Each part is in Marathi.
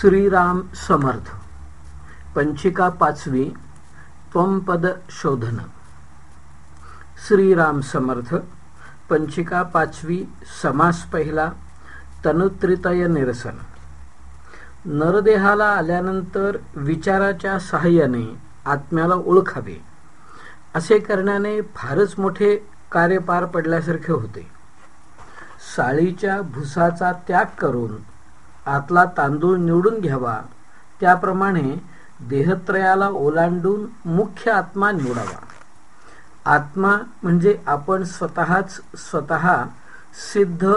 श्रीराम समर्थ. पंचिका पाचवी त्वंपद शोधन. श्रीराम समर्थ पंचिका पाचवी समास पहिला तनुत्रितय निरसन. नरदेहाला आल्यानंतर विचाराच्या सहाय्याने आत्म्याला ओळखावे. असे करण्याने फारच मोठे कार्य पार पडल्यासारखे होते. साळीच्या भुसाचा त्याग करून आतला तांदूळ निवडून घ्यावा. त्याप्रमाणे देहत्रयाला ओलांडून मुख्य आत्मा निवडावा. आत्मा म्हणजे आपण स्वतःच स्वतः सिद्ध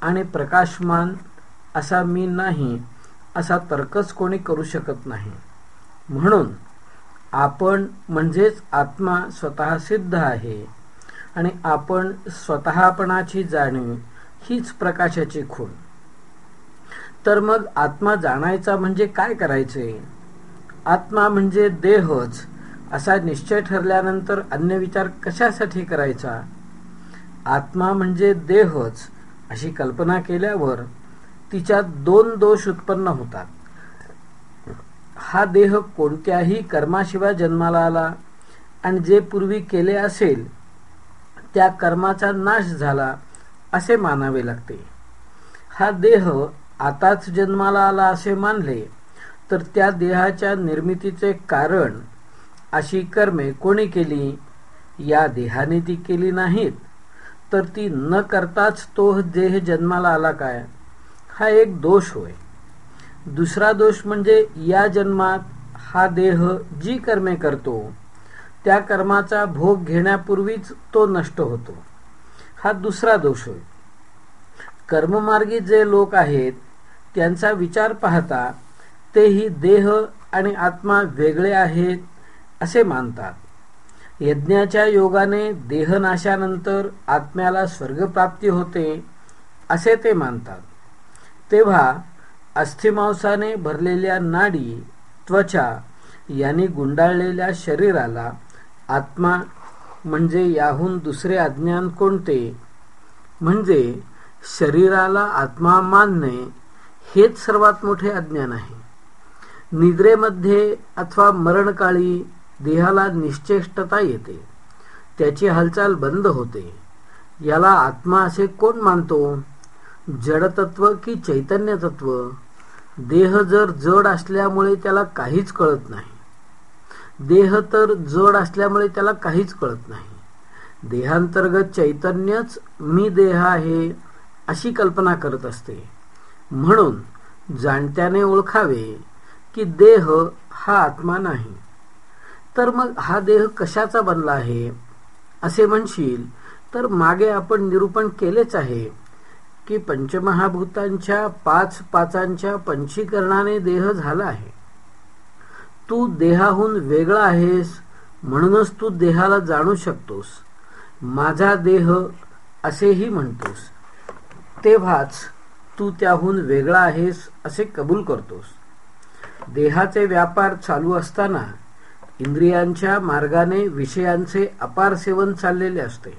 आणि प्रकाशमान असा मी नाही असा तर्कच कोणी करू शकत नाही. म्हणून आपण म्हणजेच आत्मा स्वतः सिद्ध आहे आणि आपण स्वतःपणाची जाणीव हीच प्रकाशाची खूण. तर मग आत्मा जाणायचा म्हणजे काय करायचे? आत्मा म्हणजे देहच असा निश्चय ठरल्यानंतर अन्य विचार कशासाठी करायचा? आत्मा म्हणजे देहच अशी कल्पना केल्यावर तिच्यात दोन दोष उत्पन्न होतात. हा देह कोणत्याही कर्माशिवाय जन्माला आला आणि जे पूर्वी केले असेल त्या कर्माचा नाश झाला असे मानावे लागते. हा देह आताच जन्माला आला असे मानले तर त्या देहाच्या निर्मितीचे कारण अशी कर्मे कोणी केली? या देहाने ती केली नाहीत. तर ती न करताच तो देह जन्माला आला काय? हा एक दोष होय. दुसरा दोष म्हणजे या जन्मात हा देह जी कर्मे करतो त्या कर्माचा भोग घेण्यापूर्वीच तो नष्ट होतो. हा दुसरा दोष होय. कर्ममार्गी जे लोक आहेत त्यांचा विचार पाहता तेही देह आणि आत्मा वेगळे आहेत असे मानतात. यज्ञाच्या योगाने देहनाशानंतर आत्म्याला स्वर्गप्राप्ती होते असे ते मानतात. तेव्हा अस्थिमांसाने भरलेल्या नाडी त्वचा यांनी गुंडाळलेल्या शरीराला आत्मा म्हणजे याहून दुसरे अज्ञान कोणते? म्हणजे शरीराला आत्मा मानणे हेच सर्वात मोठे अज्ञान आहे. निद्रेमध्ये अथवा मरणकाळी देहाला निश्चेष्टता येते. त्याची हालचाल बंद होते. याला आत्मा असे कोण मानतो? जडतत्व की चैतन्य तत्व देह जर जड असल्यामुळे त्याला काहीच कळत नाही. देह तर जड असल्यामुळे त्याला काहीच कळत नाही. देहांतर्गत चैतन्यच मी देह आहे अशी कल्पना करत असते. म्हणून जाणत्याने ओळखावे की देह हा आत्मा नाही. तर मग हा देह कशाचा बनला आहे? असे म्हणशील तर मागे आपण निरूपण केलेच आहे की पंचमहाभूतांच्या पाच पाचांच्या पंचीकरणाने देह झाला आहे. तू देहाहून वेगळा आहेस म्हणूनच तू देहाला जाणू शकतोस. माझा देह असेही म्हणतोस. तेव्हाच तू त्याहून वेगळा आहेस असे कबूल करतोस. देहाचे व्यापार चालू असताना इंद्रियांच्या मार्गाने विषयांचे अपार सेवन चाललेले असते.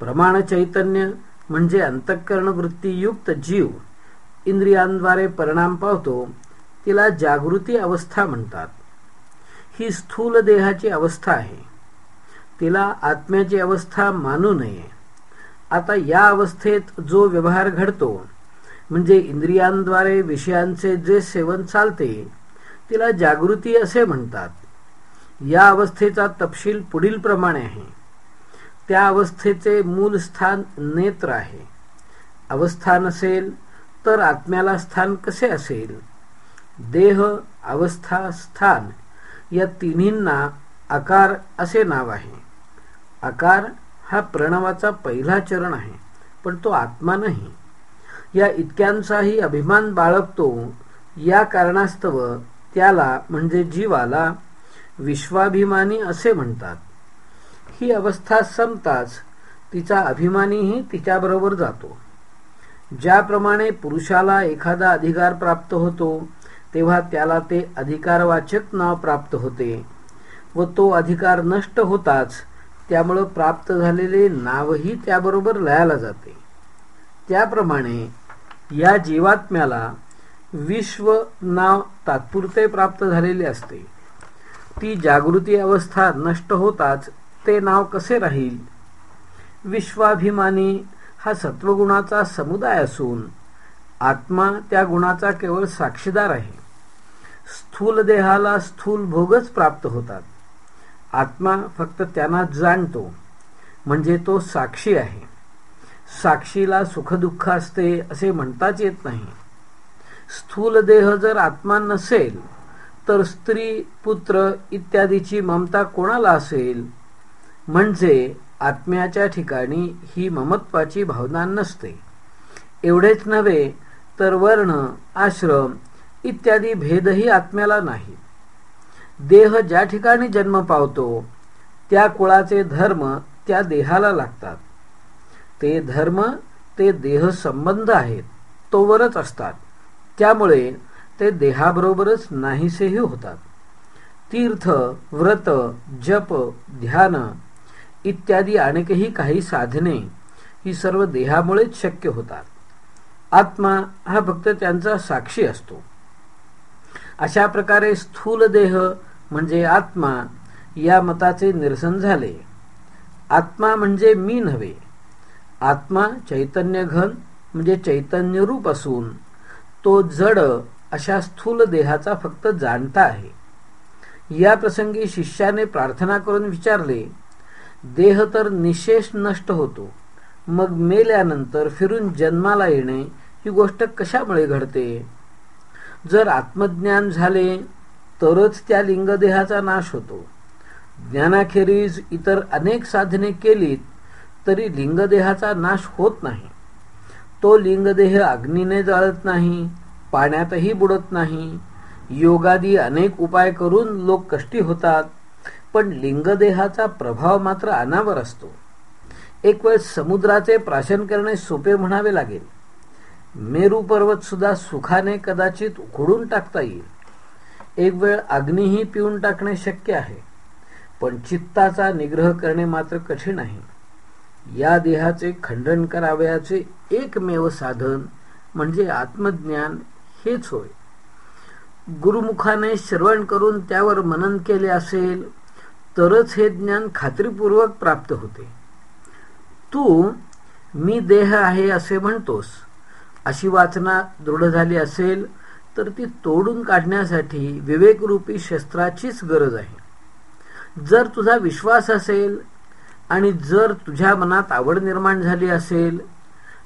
प्रमाण चैतन्य म्हणजे अंतःकरण वृत्तीयुक्त जीव इंद्रियांद्वारे परिणाम पावतो तिला जागृती अवस्था म्हणतात. ही स्थूल देहाची अवस्था आहे. तिला आत्म्याची अवस्था मानू नये. आता या अवस्थेत जो व्यवहार घडतो म्हणजे इंद्रियांद्वारे विषयांचे जे सेवन चालते तिला जागृती असे म्हणतात. या अवस्थेचा तपशील पुढील प्रमाणे आहे. त्या अवस्थेचे मूल स्थान नेत्र आहे. अवस्था नसेल तर आत्म्याला स्थान कसे असेल? देह अवस्था स्थान या तिन्हींना आकार असे नाव आहे. आकार हा प्रणवाचा पहिला चरण आहे पण तो आत्मा नाही. या इतक्यांचाही अभिमान बाळगतो. या कारणास्तव त्याला म्हणजे जीवाला विश्वाभिमानी असे म्हणतात. ही अवस्था संपताच तिचा अभिमानीही तिच्याबरोबर जातो. ज्याप्रमाणे पुरुषाला एखादा अधिकार प्राप्त होतो तेव्हा त्याला ते अधिकारवाचक नाव प्राप्त होते व तो अधिकार नष्ट होताच त्यामुळं प्राप्त झालेले नावही त्याबरोबर लयाला जाते. त्याप्रमाणे या जीवात्म्याला विश्व नाव तात्पुरते प्राप्त झालेले असते. ती जागृती अवस्था नष्ट होताच ते नाव कसे राहील? विश्वाभिमानी हा सत्वगुणाचा समुदाय असून आत्मा त्या गुणाचा केवळ साक्षीदार आहे. स्थूल देहाला स्थूल भोगच प्राप्त होतात. आत्मा फक्त त्यांना जाणतो म्हणजे तो साक्षी आहे. साक्षीला सुखदुःख असते असे म्हणताच येत नाही. स्थूल देह जर आत्मा नसेल तर स्त्री पुत्र इत्यादीची ममता कोणाला असेल? म्हणजे आत्म्याच्या ठिकाणी ही ममत्वाची भावना नसते. एवढेच नव्हे तर वर्ण आश्रम इत्यादी भेदही आत्म्याला नाही. देह ज्या ठिकाणी जन्म पावतो त्या कुळाचे धर्म त्या देहाला लागतात. ते धर्म ते देह संबंध आहेत तोवरच असतात. त्यामुळे ते देहाबरोबरच नाहीसेही होतात. तीर्थ व्रत जप ध्यान इत्यादी अनेकही काही साधने ही सर्व देहामुळेच शक्य होतात. आत्मा हा फक्त त्यांचा साक्षी असतो. अशा प्रकारे स्थूल देह म्हणजे आत्मा या मताचे निरसन झाले. आत्मा म्हणजे मी नव्हे. आत्मा चैतन्य घन म्हणजे चैतन्य रूप असून तो जड अशा स्थूल देहाचा फक्त जाणता आहे. या प्रसंगी शिष्याने प्रार्थना करून विचारले देह तर निशेष नष्ट होतो मग मेल्यानंतर फिरून जन्माला येणे ही गोष्ट कशामुळे घडते? जर आत्मज्ञान झाले तरच त्या लिंगदेहाचा नाश होतो. ज्ञानाखेरीज इतर अनेक साधने केलीत तरी लिंगदेहाचा नाश होत नाही. तो लिंगदेह अग्नीने जाळत नाही पाण्यातही बुडत नाही. योगादी अनेक उपाय करून लोक कष्टी होतात पण लिंगदेहाचा प्रभाव मात्र अनावर असतो. एक वेळ समुद्राचे प्राशन करणे सोपे म्हणावे लागेल. मेरू पर्वत सुद्धा सुखाने कदाचित उखडून टाकता येईल. एक वेळ अग्निही पिऊन टाकणे शक्य आहे पण चित्ताचा निग्रह करणे मात्र कठीण आहे. या देहाचे खंडन करावयाचे एकमेव साधन म्हणजे आत्मज्ञान हेच होय. गुरुमुखाने श्रवण करून त्यावर मनन केले असेल तरच हे ज्ञान खात्रीपूर्वक प्राप्त होते. तू मी देह आहे असे म्हणतोस. अशी वाचना दृढ झाली असेल तर ती तोडून काढण्यासाठी विवेकरूपी शस्त्राचीच गरज आहे. जर तुझा विश्वास असेल आणि जर तुझ्या मनात आवड निर्माण झाली असेल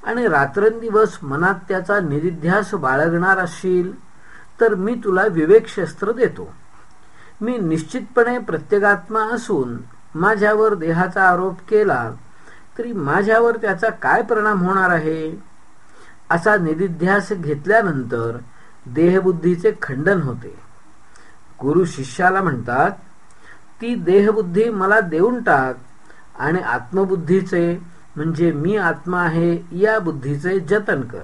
आणि रात्रंदिवस मनात त्याचा निरिध्यास बाळगणार असशील तर मी तुला विवेकशस्त्र देतो. मी निश्चितपणे प्रत्येगात्मा असून माझ्यावर देहाचा आरोप केला तरी माझ्यावर त्याचा काय परिणाम होणार आहे? असा निधिध्यास घेतल्यानंतर देहबुद्धीचे खंडन होते. गुरु शिष्याला म्हणतात ती देहबुद्धी मला देऊन टाक आणि आत्मबुद्धीचे म्हणजे मी आत्मा आहे या बुद्धीचे जतन कर.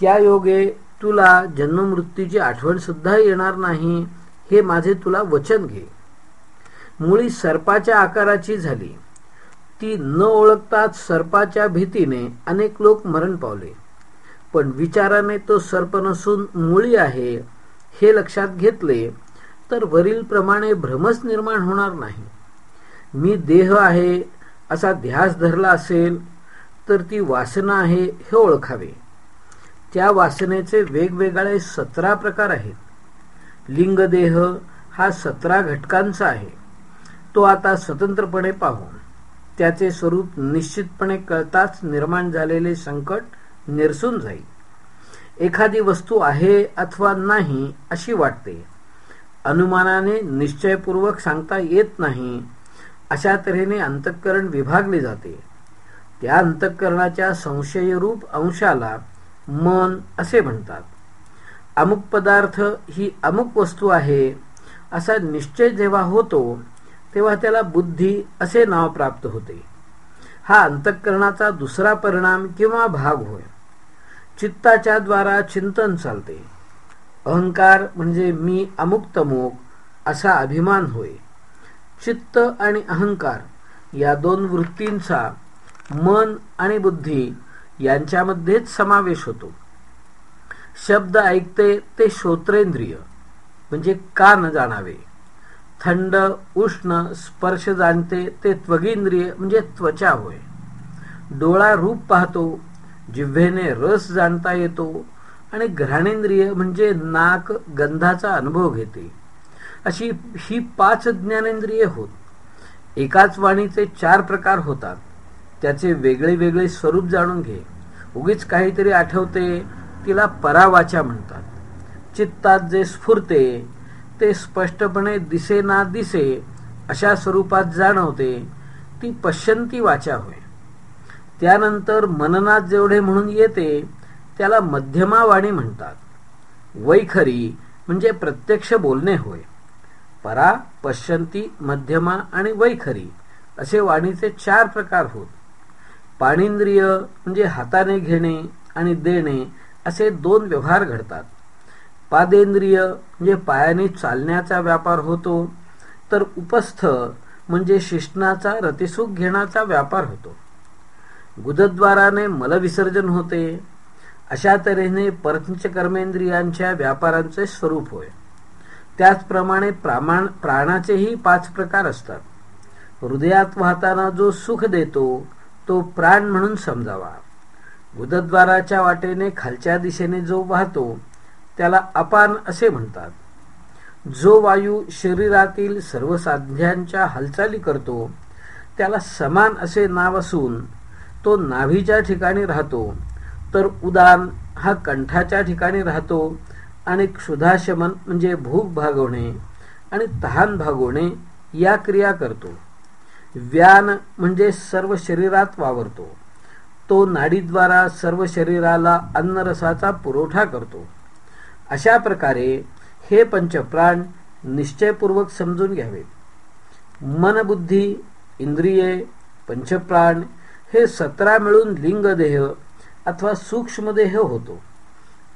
त्या योगे तुला जन्ममृत्यूची आठवण सुद्धा येणार नाही हे माझे तुला वचन घे. मुळी सर्पाच्या आकाराची झाली. ती न ओळखताच सर्पाच्या भीतीने अनेक लोक मरण पावले. पण विचाराने तो सर्प नसून मुळी आहे हे लक्षात घेतले तर वरील प्रमाणे भ्रमच निर्माण होणार नाही. मी देह आहे असा ध्यास धरला असेल तर ती वासना आहे हे ओळखावे. त्या वासनेचे वेगवेगळे सतरा प्रकार आहेत. लिंगदेह हा सतरा घटकांचा आहे. तो आता स्वतंत्रपणे पाहू. त्याचे स्वरूप निश्चितपणे कळताच निर्माण झालेले संकट निरसून जाईल. एखादी वस्तू आहे अथवा नाही अशी वाटते. अनुमानाने निश्चयपूर्वक सांगता येत नाही अशा तऱ्हेने अंतःकरण विभागले जाते. त्या अंतःकरणाच्या संशयरूप अंशाला मन असे म्हणतात. अमुक पदार्थ ही अमुक वस्तू आहे असा निश्चय जेव्हा होतो तेव्हा त्याला बुद्धी असे नाव प्राप्त होते. हा अंतःकरणाचा दुसरा परिणाम किंवा भाग होय. चित्ताच्या द्वारा चिंतन चालते. अहंकार म्हणजे मी अमुक तमुक असा अभिमान होय. चित्त आणि अहंकार या दोन वृत्तींचा मन आणि बुद्धी यांच्यामध्येच समावेश होतो. शब्द ऐकते ते श्रोत्रेंद्रिय म्हणजे कान जाणावे. थंड उष्ण स्पर्श जाणते ते त्वगेंद्रिय म्हणजे त्वचा होय. डोळा रूप पाहतो जिव्हेने रस जाणता येतो आणि घ्राणेंद्रिय म्हणजे नाक गंधाचा अनुभव घेते. अशी ही पाच ज्ञानेंद्रिय होत. एकाच वाणीचे चार प्रकार होतात. त्याचे वेगळे वेगळे स्वरूप जाणून घे. उगीच काहीतरी आठवते तिला परावाचा म्हणतात. चित्तात जे स्फुरते ते स्पष्टपणे दिसे ना दिसे अशा स्वरूपात जाणवते ती पश्यंती वाचा होय. त्यानंतर मननात जेवढे म्हणून येते त्याला मध्यमा वाणी म्हणतात. वैखरी म्हणजे प्रत्यक्ष बोलणे होय. परा पश्यंती मध्यमा आणि वैखरी असे वाणीचे चार प्रकार होत. पाणींद्रिय म्हणजे हाताने घेणे आणि देणे असे दोन व्यवहार घडतात. पादेंद्रिय म्हणजे पायाने चालण्याचा व्यापार होतो तर उपस्थ म्हणजे शिष्णाचा रतिसुख घेण्याचा व्यापार होतो. गुदद्वाराने मलविसर्जन होते अशा तऱ्हेने कर्मेंद्रियांच्या व्यापारांचे स्वरूप होय. त्याचप्रमाणे प्रामाण प्राणाचेही पाच प्रकार असतात. हृदयात वाहताना जो सुख देतो तो प्राण म्हणून समजावा. गुदद्वाराच्या वाटेने खालच्या दिशेने जो वाहतो त्याला अपान असे म्हणतात. जो वायू शरीरातील सर्व साध्यांच्या हालचाली करतो त्याला समान असे नाव असून तो नाभीच्या ठिकाणी राहतो तर उदान हा कंठाच्या ठिकाणी राहतो आणि क्षुधाशमन म्हणजे भूक भागवणे आणि तहान भागवणे या क्रिया करतो. व्यान म्हणजे सर्व शरीरात वावरतो. तो नाडीद्वारा सर्व शरीराला अन्नरसाचा पुरवठा करतो. अशा प्रकारे हे पंचप्राण निश्चयपूर्वक समजून घ्यावेत मनबुद्धी इंद्रिये पंचप्राण हे सतरा मिळून लिंगदेह अथवा सूक्ष्मदेह होतो.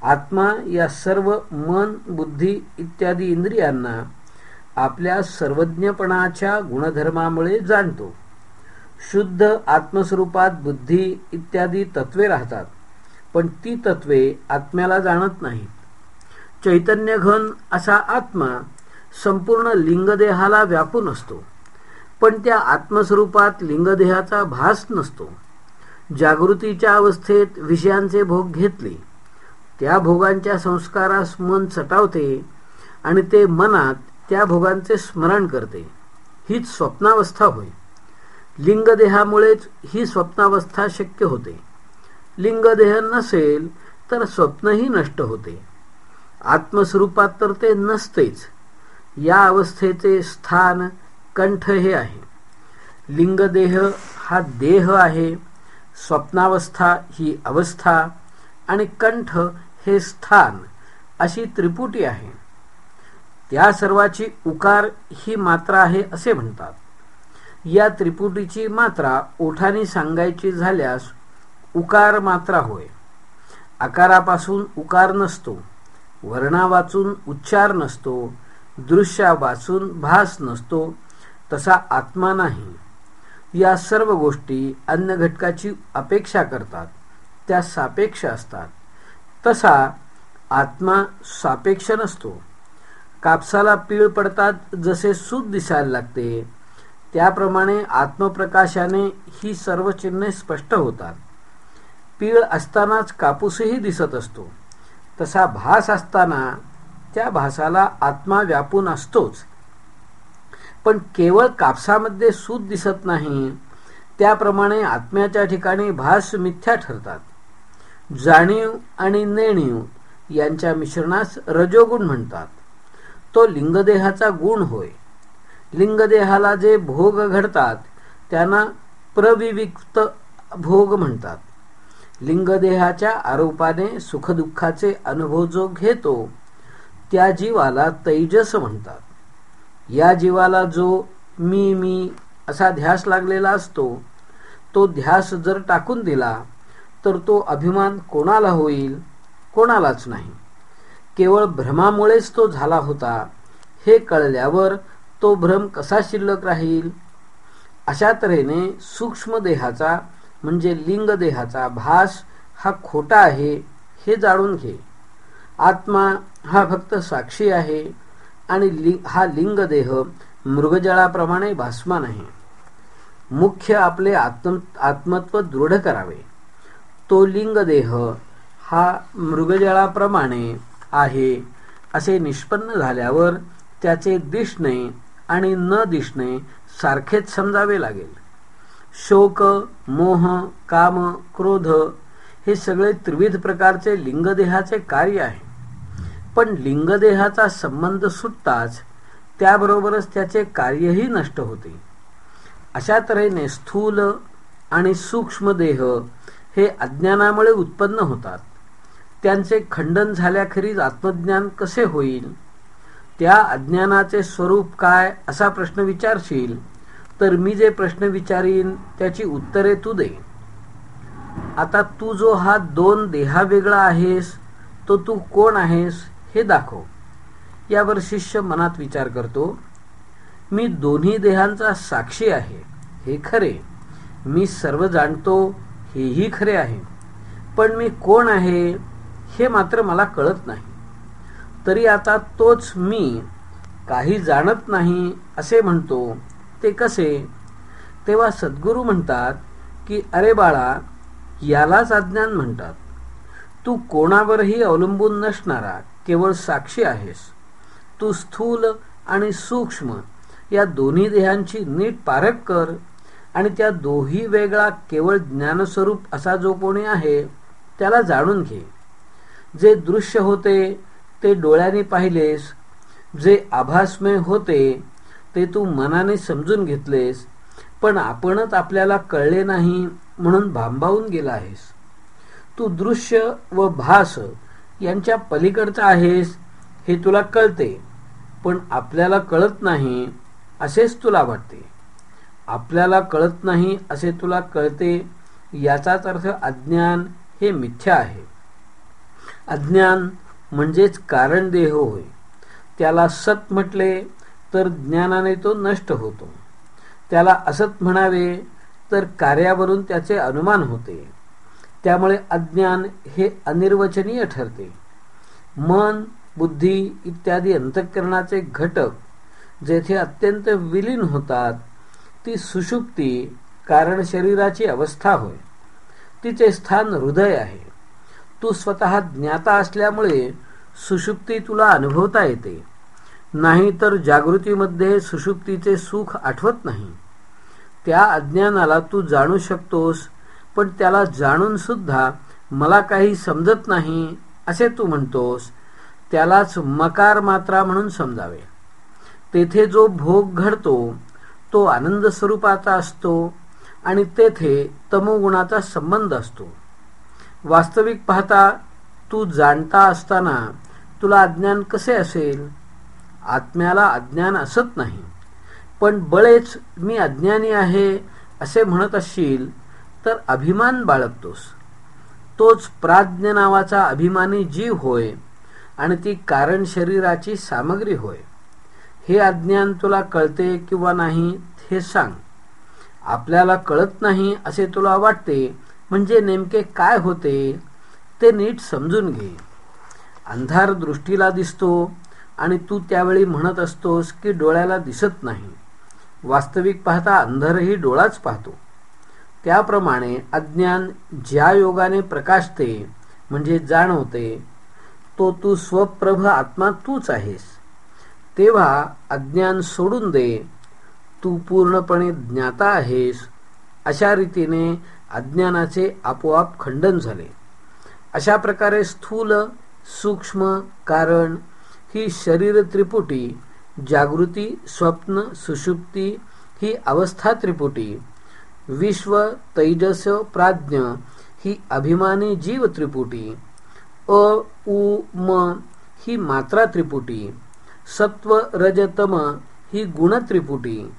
आत्मा या सर्व मन बुद्धी इत्यादी इंद्रियांना आपल्या सर्वज्ञपणाच्या गुणधर्मामुळे जाणतो. शुद्ध आत्मस्वरूपात बुद्धी इत्यादी तत्वे राहतात पण ती तत्वे आत्म्याला जाणत नाहीत. चैतन्य घन असा आत्मा संपूर्ण लिंगदेहाला व्यापून असतो पण त्या आत्मस्वरूपात लिंगदेहाचा भास नसतो. जागृतीच्या अवस्थेत विषयांचे भोग घेतले त्या भोगांच्या संस्कारास मन चटावते आणि ते मनात त्या भोगांचे स्मरण करते. हीच स्वप्नावस्था होय. लिंगदेहामुळेच ही स्वप्नावस्था शक्य होते. लिंगदेह नसेल तर स्वप्नही नष्ट होते. आत्मस्वरूपात तर ते नसतेच. या अवस्थेचे स्थान कंठ हे आहे. लिंगदेह हा देह आहे. स्वप्नावस्था ही अवस्था आणि कंठ हे स्थान अशी त्रिपुटी आहे. त्या सर्वाची उकार ही मात्रा आहे असे म्हणतात. या त्रिपुटीची मात्रा ओठाने सांगायची झाल्यास उकार मात्रा होय. आकारापासून उकार नसतो वर्णा वाचून उच्चार नसतो दृश्या वाचून भास नसतो तसा आत्मा नाही. या सर्व गोष्टी अन्न घटकाची अपेक्षा करतात त्या सापेक्ष असतात. तसा आत्मा सापेक्ष नसतो. कापसाला पीळ पडतात जसे सूत दिसायला लागते त्याप्रमाणे आत्मप्रकाशाने ही सर्व चिन्हे स्पष्ट होतात. पीळ असतानाच कापूसही दिसत असतो. तसा भास असताना त्या भासाला आत्मा व्यापून असतोच. पण केवळ कापसामध्ये सूत दिसत नाही त्याप्रमाणे आत्म्याच्या ठिकाणी भास मिथ्या ठरतात. जाणीव आणि नेणीव यांच्या मिश्रणास रजोगुण म्हणतात. तो लिंगदेहाचा गुण होय. लिंगदेहाला जे भोग घडतात त्यांना प्रविविक्त भोग म्हणतात. लिंगदेहाच्या आरोपाने सुखदुःखाचे अनुभव जो घेतो त्या जीवाला तैजस म्हणतात. या जीवाला जो मी मी असा ध्यास लागलेला असतो तो ध्यास जर टाकून दिला तर तो अभिमान कोणाला होईल कोणालाच नाही. केवळ भ्रमामुळेच तो झाला होता. हे कळल्यावर तो भ्रम कसा शिल्लक राहील? अशा तऱ्हेने सूक्ष्म देहाचा म्हणजे लिंग देहाचा भास हा खोटा आहे हे जाणून घे. आत्मा हा फक्त साक्षी आहे आणि लि हा लिंगदेह मृगजळाप्रमाणे भासमान आहे. मुख्य आपले आत्म आत्मत्व दृढ करावे. तो लिंगदेह हा मृगजळाप्रमाणे आहे असे निष्पन्न झाल्यावर त्याचे दिसणे आणि न दिसणे सारखेच समजावे लागेल. शोक मोह काम क्रोध हे सगळे त्रिविध प्रकारचे लिंगदेहाचे कार्य आहे. पण लिंगदेहाचा संबंध सुटताच त्याबरोबरच त्याचे कार्यही नष्ट होते. अशा तऱ्हेने स्थूल आणि सूक्ष्म देह हे अज्ञानामुळे उत्पन्न होतात. त्यांचे खंडन झाल्याखेरीज आत्मज्ञान कसे होईल? त्या अज्ञानाचे स्वरूप काय असा प्रश्न विचारशील तर मी जे प्रश्न विचारीन त्याची उत्तरे तू दे. आता तू जो हा दोन देहा वेगळा आहेस तो तू कोण आहेस हे दाखव. यावर शिष्य मनात विचार करतो मी दोन्ही देहांचा साक्षी आहे हे खरे. मी सर्व जाणतो हेही खरे आहे. पण मी कोण आहे हे मात्र मला कळत नाही. तरी आता तोच मी काही जाणत नाही असे म्हणतो. ते कसे? तेव्हा सद्गुरू म्हणतात की अरे बाळा यालाच अज्ञान म्हणतात. तू कोणावरही अवलंबून नसणारा केवळ साक्षी आहेस. तू स्थूल आणि सूक्ष्म या दोन्ही देहांची नीट पारख कर. आणि त्या दोही वेगळा केवळ ज्ञानस्वरूप असा जो कोणी आहे त्याला जाणून घे. जे दृश्य होते ते डोळ्याने पाहिलेस. जे आभासमय होते ते तू मनाने समजून घेतलेस. पण आपणच आपल्याला कळले नाही म्हणून भांबावून गेला आहेस. तू दृश्य व भास यांच्या पलीकडचा आहेस हे तुला कळते. पण आपल्याला कळत नाही असेच तुला वाटते. आपल्याला कळत नाही असे तुला कळते याचाच अर्थ अज्ञान हे मिथ्या आहे. अज्ञान म्हणजेच कारण देह होय. त्याला सत म्हटले तर ज्ञानाने तो नष्ट होतो. त्याला असत म्हणावे तर कार्यावरून त्याचे अनुमान होते. त्यामुळे अज्ञान हे अनिर्वचनीय ठरते. मन बुद्धी इत्यादी अंतःकरणाचे घटक जेथे अत्यंत विलीन होतात ती सुषुप्ती कारण शरीराची अवस्था होय. तिचे स्थान हृदय आहे. तू स्वतः ज्ञाता असल्यामुळे सुषुप्ती तुला अनुभवता येते. नाही तर जागृतीमध्ये सुषुप्तीचे सुख आठवत नाही. त्या अज्ञानाला तू जाणू शकतोस पण त्याला जाणून सुद्धा मला काही समजत नाही असे तू म्हणतोस त्यालाच मकार मात्रा म्हणून समजावे. तेथे जो भोग घडतो तो आनंद स्वरूपाचा असतो आणि तेथे तमोगुणाचा संबंध असतो. वास्तविक पाहता तू जाणता असताना तुला अज्ञान कसे असेल? आत्म्याला अज्ञान असत नाही. पण बळेच मी अज्ञानी आहे असे म्हणत असशील तर अभिमान बाळगतोस. तोच प्राज्ञ नावाचा अभिमानी जीव होय आणि ती कारण शरीराची सामग्री होय. हे अज्ञान तुला कळते किंवा नाही हे सांग. आपल्याला कळत नाही असे तुला वाटते म्हणजे नेमके काय होते ते नीट समजून घे. अंधार दृष्टीला दिसतो आणि तू त्यावेळी म्हणत असतोस की डोळ्याला दिसत नाही. वास्तविक पाहता अंधारही डोळाच पाहतो. त्याप्रमाणे अज्ञान ज्या योगाने प्रकाशते म्हणजे जाणवते तो तू स्वप्रभ आत्मा तूच आहेस. तेव्हा अज्ञान सोडून दे. तू पूर्णपणे ज्ञाता आहेस. अशा रीतीने अज्ञानाचे आपोआप खंडन झाले. अशा प्रकारे स्थूल सूक्ष्म कारण ही शरीर त्रिपुटी जागृती स्वप्न सुषुप्ती ही अवस्था त्रिपुटी विश्व तैजस प्राज्ञ ही अभिमानी जीव त्रिपुटी अ उ म ही मात्रा त्रिपुटी. सत्व रजतम ही गुण त्रिपुटी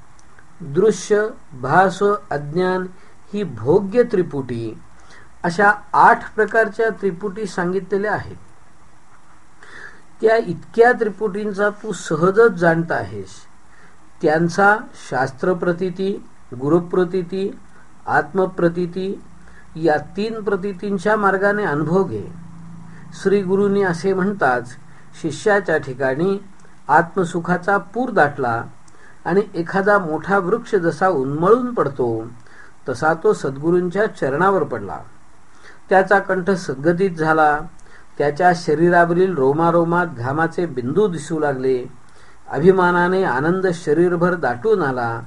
दृश्य भास अज्ञान ही भोग्य त्रिपुटी. अशा आठ प्रकारच्या त्रिपुटी सांगितलेल्या आहेत. त्या इतक्या त्रिपुटींचा तू सहजच जाणता आहेस. त्यांचा शास्त्रप्रतीती गुरुप्रतिती आत्मप्रतीती या तीन प्रतीतींच्या मार्गाने अनुभव घे. श्री गुरुनी असे म्हणताच शिष्याच्या ठिकाणी आत्मसुखाचा पूर दाटला आणि एखादा मोठा वृक्ष जसा उन्मळून पडतो तसा तो सद्गुरूंच्या चरणावर पडला. त्याचा कंठ सद्गतीत झाला त्याच्या शरीरावरील रोमारोमात घामाचे बिंदू दिसू लागले अभिमानाने आनंद शरीरभर दाटून आला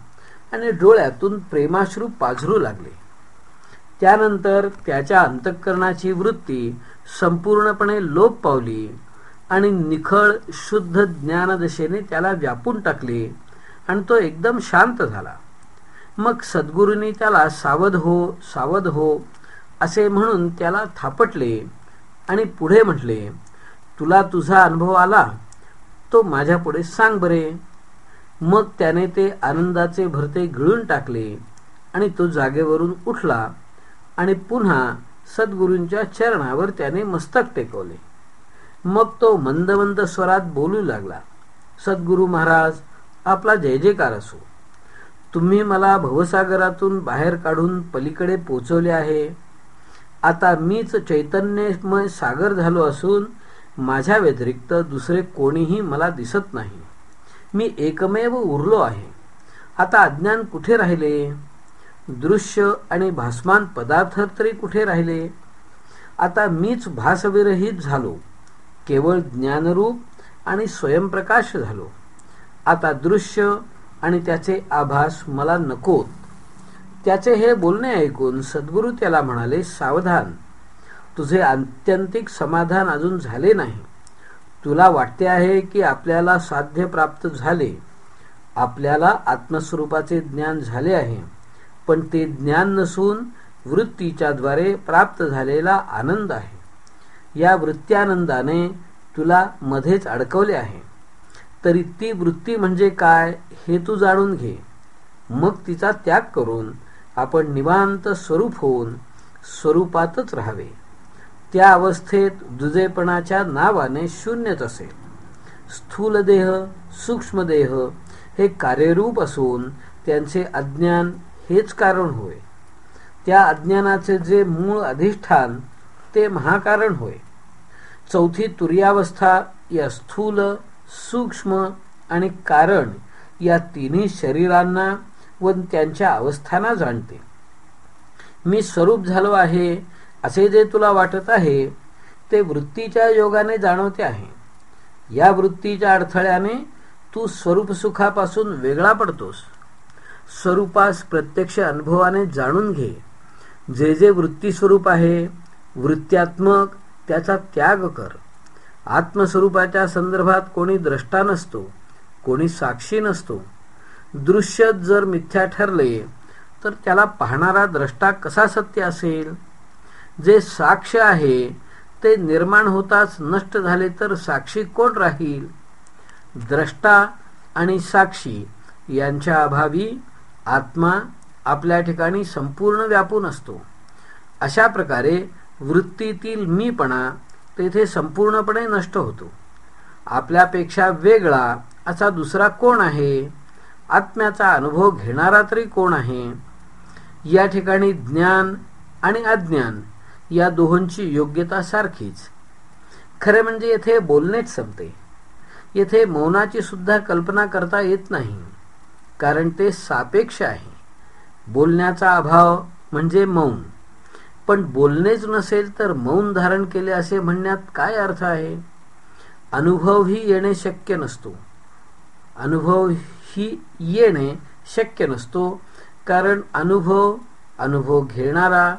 आणि डोळ्यातून प्रेमाश्रू पाझरू लागले. त्यानंतर त्याच्या अंतःकरणाची वृत्ती संपूर्णपणे लोप पावली आणि निखळ शुद्ध ज्ञानदशेने त्याला व्यापून टाकले आणि तो एकदम शांत झाला. मग सद्गुरूंनी त्याला सावध हो सावध हो असे म्हणून त्याला थापटले आणि पुढे म्हटले तुला तुझा अनुभव आला? तो माझ्या पुढे सांग बरे. मग त्याने ते आनंदाचे भरते गिळून टाकले आणि तो जागेवरून उठला आणि पुन्हा सद्गुरूंच्या चरणावर त्याने मस्तक टेकवले. मग तो मंद मंद स्वरात बोलू लागला सद्गुरू महाराज आपला जय जयकार असो. तुम्ही मला भवसागरातून बाहेर काढून पलीकडे पोचवले आहे. आता मीच चैतन्यमय सागर झालो असून माझ्या व्यतिरिक्त दुसरे कोणीही मला दिसत नाही. मी एकमेव उरलो आहे. आता अज्ञान कुठे राहिले? दृश्य आणि भासमान पदार्थ तरी कुठे राहिले? आता मीच भासविरहित झालो. केवळ ज्ञानरूप आणि स्वयंप्रकाश झालो. आता दृश्य आणि त्याचे आभास मला नकोत त्याचे हे बोलणे ऐकून सद्गुरू त्याला म्हणाले सावधान. तुझे आत्यंतिक समाधान अजून झाले नाही. तुला वाटते आहे की आपल्याला साध्य प्राप्त झाले. आपल्याला आत्मस्वरूपाचे ज्ञान झाले आहे. पण ते ज्ञान नसून वृत्तीच्या द्वारे प्राप्त झालेला आनंद आहे. या वृत्त्यानंदाने तुला मध्येच अडकवले आहे. तरी ती वृत्ती म्हणजे काय हे तू जाणून घे. मग तिचा त्याग करून आपण निवांत स्वरूप होऊन स्वरूपातच राहावे. त्या अवस्थेत दुजेपणाच्या नावाने शून्यच असेल. स्थूल देह हे कार्यरूप असून त्यांचे अज्ञान हेच कारण होय. त्या अज्ञानाचे जे मूळ अधिष्ठान ते महाकारण होय. चौथी तुर्यावस्था या स्थूल सूक्ष्म आणि कारण या तिन्ही शरीरांना व त्यांच्या अवस्थांना जाणते. मी स्वरूप झालो आहे असे जे तुला वाटत आहे ते वृत्तीच्या योगाने जाणवते आहे. या वृत्तीच्या अडथळ्याने तू स्वरूप सुखापासून वेगळा पडतोस. स्वरूपास प्रत्यक्ष अनुभवाने जाणून घे. जे जे वृत्ती स्वरूप आहे वृत्त्यात्मक त्याचा त्याग कर. आत्मस्वरूपाच्या संदर्भात कोणी द्रष्टा नसतो कोणी साक्षी नसतो. दृश्य जर मिथ्या ठरले तर त्याला पाहणारा द्रष्टा कसा सत्य असेल? जे साक्ष आहे ते निर्माण होताच नष्ट झाले तर साक्षी कोण राहील? द्रष्टा आणि साक्षी यांच्या अभावी आत्मा आपल्या ठिकाणी संपूर्ण व्यापून असतो. अशा प्रकारे वृत्तीतील मीपणा तेथे संपूर्णपणे नष्ट होतो. आपल्यापेक्षा वेगळा असा दुसरा कोण आहे? आत्म्याचा अनुभव घेणारा तरी कोण आहे? या ठिकाणी ज्ञान आणि अज्ञान या दोहोंची योग्यता सारखीच. खरे म्हणजे येथे बोलणेच संपते. येथे मौनाची सुद्धा कल्पना करता येत नाही. कारण ते सापेक्ष आहे. बोलण्याचा अभाव म्हणजे मौन. पण बोलणेच नसेल तर मौन धारण केले असे म्हणण्यात काय अर्थ आहे? अनुभव ही येणे शक्य नसतो. अनुभव ही येणे शक्य नसतो कारण अनुभव अनुभव घेणारा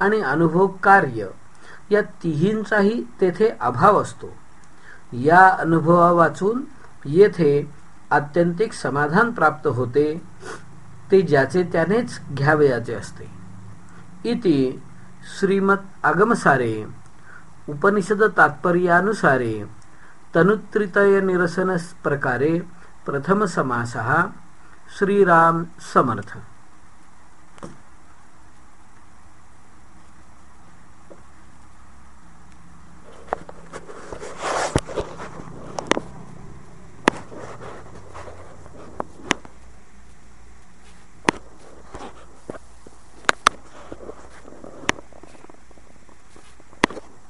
आणि अनुभव कार्य या तिहींचाही तेथे अभाव असतो. या अनुभवा वाचून येथे आत्यंतिक समाधान प्राप्त होते ते ज्याचे त्यानेच घ्यावयाचे असते. इति श्रीमत आगमसारे उपनिषद तात्पर्यानुसारे तनुत्रितय निरसन प्रकारे प्रथम समासः श्रीराम समर्थ।